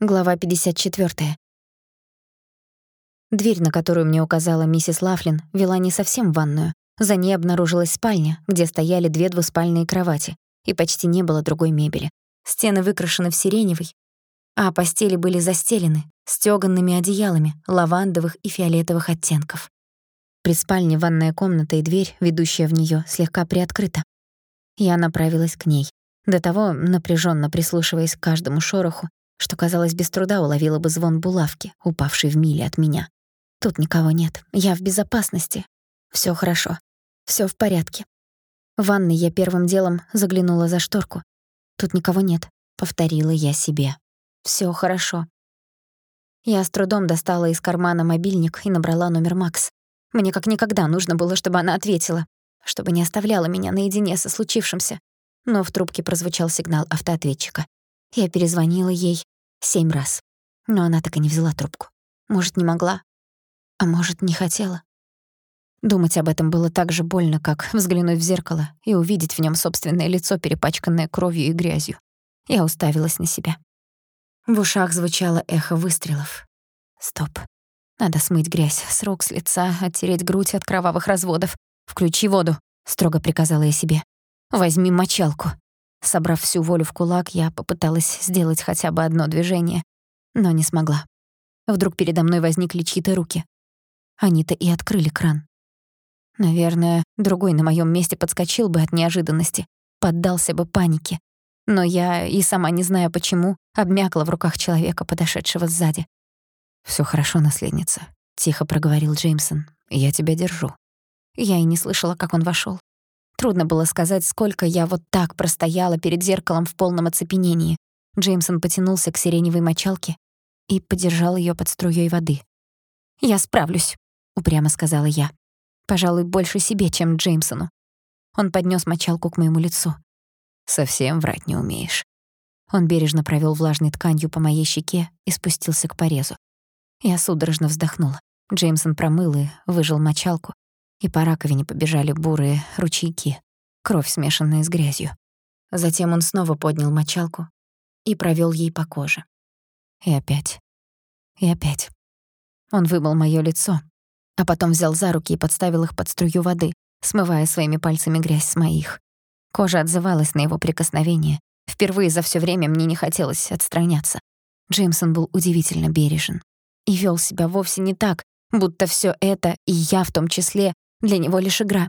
Глава 54. Дверь, на которую мне указала миссис Лафлин, вела не совсем в ванную. За ней обнаружилась спальня, где стояли две двуспальные кровати, и почти не было другой мебели. Стены выкрашены в сиреневый, а постели были застелены стёганными одеялами лавандовых и фиолетовых оттенков. При спальне ванная комната и дверь, ведущая в неё, слегка приоткрыта. Я направилась к ней, до того напряжённо прислушиваясь к каждому шороху, что, казалось, без труда уловила бы звон булавки, упавшей в миле от меня. Тут никого нет. Я в безопасности. Всё хорошо. Всё в порядке. В ванной я первым делом заглянула за шторку. Тут никого нет, повторила я себе. Всё хорошо. Я с трудом достала из кармана мобильник и набрала номер Макс. Мне как никогда нужно было, чтобы она ответила, чтобы не оставляла меня наедине со случившимся. Но в трубке прозвучал сигнал автоответчика. Я перезвонила ей семь раз, но она так и не взяла трубку. Может, не могла, а может, не хотела. Думать об этом было так же больно, как взглянуть в зеркало и увидеть в нём собственное лицо, перепачканное кровью и грязью. Я уставилась на себя. В ушах звучало эхо выстрелов. Стоп. Надо смыть грязь с рук, с лица, оттереть грудь от кровавых разводов. «Включи воду», — строго приказала я себе. «Возьми мочалку». Собрав всю волю в кулак, я попыталась сделать хотя бы одно движение, но не смогла. Вдруг передо мной возникли чьи-то руки. Они-то и открыли кран. Наверное, другой на моём месте подскочил бы от неожиданности, поддался бы панике. Но я, и сама не зная почему, обмякла в руках человека, подошедшего сзади. «Всё хорошо, наследница», — тихо проговорил Джеймсон. «Я тебя держу». Я и не слышала, как он вошёл. Трудно было сказать, сколько я вот так простояла перед зеркалом в полном оцепенении. Джеймсон потянулся к сиреневой мочалке и подержал её под струей воды. «Я справлюсь», — упрямо сказала я. Пожалуй, больше себе, чем Джеймсону. Он поднёс мочалку к моему лицу. «Совсем врать не умеешь». Он бережно провёл влажной тканью по моей щеке и спустился к порезу. Я судорожно вздохнула. Джеймсон промыл и выжил мочалку, и по раковине побежали бурые ручейки, кровь, смешанная с грязью. Затем он снова поднял мочалку и провёл ей по коже. И опять. И опять. Он вымыл моё лицо, а потом взял за руки и подставил их под струю воды, смывая своими пальцами грязь с моих. Кожа отзывалась на его прикосновение. Впервые за всё время мне не хотелось отстраняться. Джеймсон был удивительно бережен и вёл себя вовсе не так, будто всё это, и я в том числе, для него лишь игра.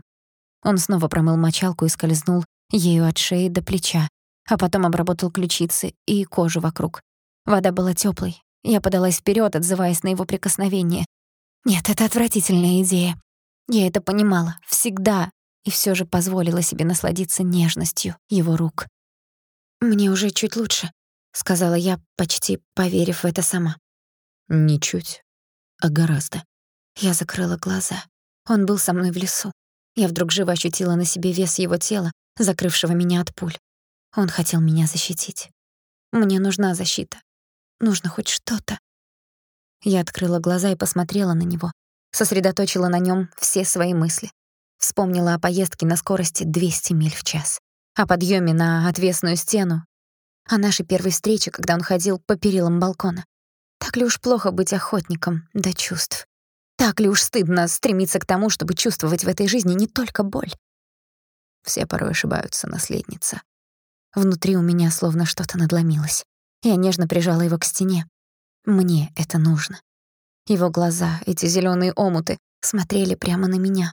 Он снова промыл мочалку и скользнул ею от шеи до плеча, а потом обработал ключицы и кожу вокруг. Вода была тёплой. Я подалась вперёд, отзываясь на его прикосновение. Нет, это отвратительная идея. Я это понимала, всегда, и всё же позволила себе насладиться нежностью его рук. «Мне уже чуть лучше», — сказала я, почти поверив в это сама. «Не чуть, а гораздо». Я закрыла глаза. Он был со мной в лесу. Я вдруг живо ощутила на себе вес его тела, закрывшего меня от пуль. Он хотел меня защитить. Мне нужна защита. Нужно хоть что-то. Я открыла глаза и посмотрела на него, сосредоточила на нём все свои мысли. Вспомнила о поездке на скорости 200 миль в час, о подъёме на отвесную стену, о нашей первой встрече, когда он ходил по перилам балкона. Так ли уж плохо быть охотником до чувств? Так ли уж стыдно стремиться к тому, чтобы чувствовать в этой жизни не только боль? Все порой ошибаются, наследница. Внутри у меня словно что-то надломилось. Я нежно прижала его к стене. Мне это нужно. Его глаза, эти зелёные омуты, смотрели прямо на меня.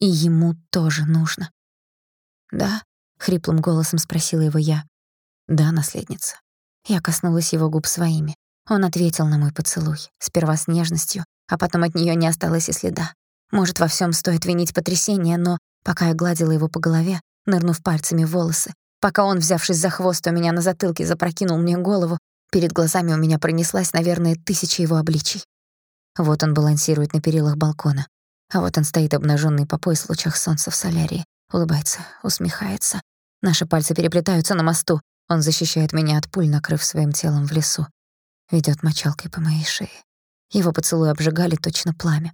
И ему тоже нужно. «Да?» — хриплым голосом спросила его я. «Да, наследница». Я коснулась его губ своими. Он ответил на мой поцелуй, сперва с нежностью, а потом от неё не осталось и следа. Может, во всём стоит винить потрясение, но пока я гладила его по голове, нырнув пальцами в волосы, пока он, взявшись за хвост у меня на затылке, запрокинул мне голову, перед глазами у меня пронеслась, наверное, тысяча его обличий. Вот он балансирует на перилах балкона, а вот он стоит обнажённый по пояс в лучах солнца в солярии, улыбается, усмехается. Наши пальцы переплетаются на мосту. Он защищает меня от пуль, накрыв своим телом в лесу. Ведёт мочалкой по моей шее. Его поцелуи обжигали точно пламя.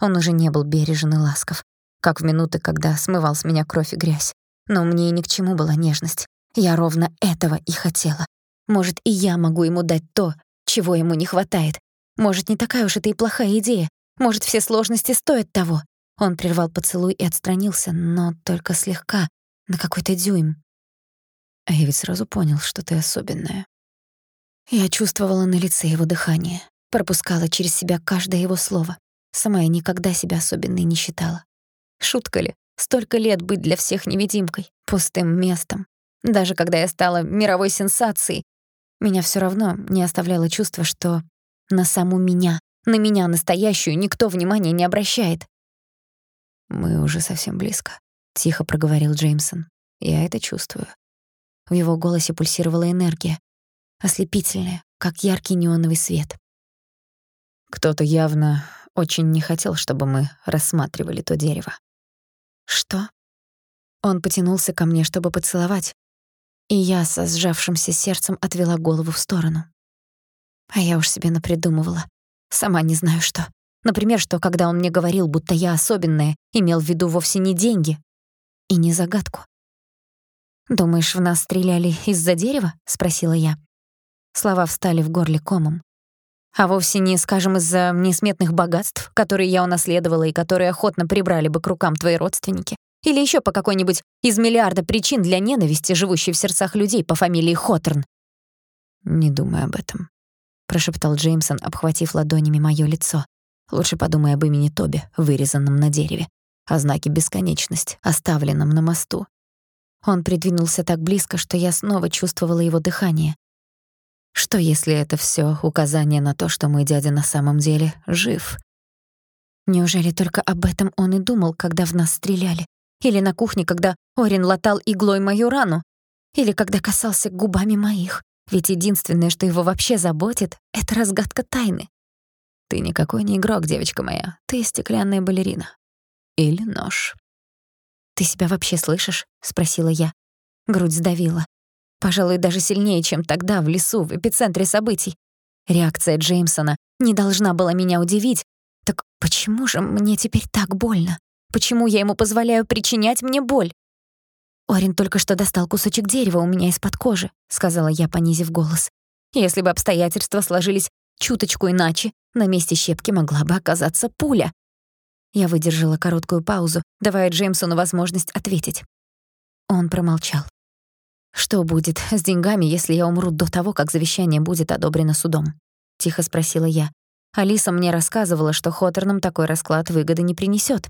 Он уже не был бережен и ласков, как в минуты, когда смывал с меня кровь и грязь. Но мне ни к чему была нежность. Я ровно этого и хотела. Может, и я могу ему дать то, Чего ему не хватает? Может, не такая уж это и плохая идея. Может, все сложности стоят того. Он прервал поцелуй и отстранился, но только слегка, на какой-то дюйм. А я ведь сразу понял, что ты особенная. Я чувствовала на лице его дыхание, пропускала через себя каждое его слово. Сама я никогда себя особенной не считала. Шутка ли? Столько лет быть для всех невидимкой, пустым местом. Даже когда я стала мировой сенсацией, меня всё равно не оставляло чувство, что на саму меня, на меня настоящую, никто внимания не обращает. «Мы уже совсем близко», — тихо проговорил Джеймсон. «Я это чувствую». В его голосе пульсировала энергия, ослепительная, как яркий неоновый свет. Кто-то явно очень не хотел, чтобы мы рассматривали то дерево. Что? Он потянулся ко мне, чтобы поцеловать, и я со сжавшимся сердцем отвела голову в сторону. А я уж себе напридумывала. Сама не знаю что. Например, что когда он мне говорил, будто я особенная, имел в виду вовсе не деньги и не загадку. «Думаешь, в нас стреляли из-за дерева?» — спросила я. Слова встали в горле комом. А вовсе не, скажем, из-за несметных богатств, которые я унаследовала и которые охотно прибрали бы к рукам твои родственники. Или еще по какой-нибудь из миллиарда причин для ненависти, живущей в сердцах людей по фамилии Хоторн. «Не думай об этом», — прошептал Джеймсон, обхватив ладонями моё лицо. «Лучше подумай об имени Тоби, вырезанном на дереве, о знаке бесконечность, оставленном на мосту». Он придвинулся так близко, что я снова чувствовала его дыхание. Что если это всё указание на то, что мой дядя на самом деле жив? Неужели только об этом он и думал, когда в нас стреляли? Или на кухне, когда Орин латал иглой мою рану? Или когда касался губами моих? Ведь единственное, что его вообще заботит, — это разгадка тайны. Ты никакой не игрок, девочка моя. Ты стеклянная балерина. Или нож. «Ты себя вообще слышишь?» — спросила я. Грудь сдавила. Пожалуй, даже сильнее, чем тогда, в лесу, в эпицентре событий. Реакция Джеймсона не должна была меня удивить. Так почему же мне теперь так больно? Почему я ему позволяю причинять мне боль? «Орин только что достал кусочек дерева у меня из-под кожи», — сказала я, понизив голос. «Если бы обстоятельства сложились чуточку иначе, на месте щепки могла бы оказаться пуля». Я выдержала короткую паузу, давая Джеймсону возможность ответить. Он промолчал. «Что будет с деньгами, если я умру до того, как завещание будет одобрено судом?» — тихо спросила я. Алиса мне рассказывала, что Хоторнам такой расклад выгоды не принесёт.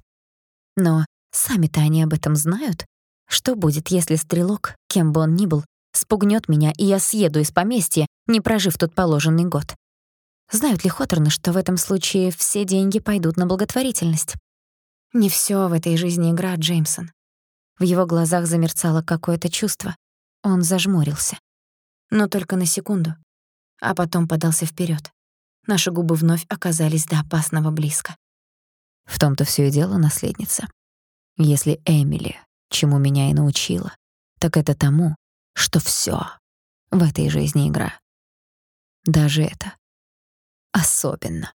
Но сами-то они об этом знают. Что будет, если стрелок, кем бы он ни был, спугнёт меня, и я съеду из поместья, не прожив тут положенный год? Знают ли Хоторны, что в этом случае все деньги пойдут на благотворительность? Не всё в этой жизни игра, Джеймсон. В его глазах замерцало какое-то чувство. Он зажмурился. Но только на секунду. А потом подался вперед. Наши губы вновь оказались до опасного близко. В том-то все и дело, наследница. Если Эмили, чему меня и научила, так это тому, что все в этой жизни игра. Даже это. Особенно.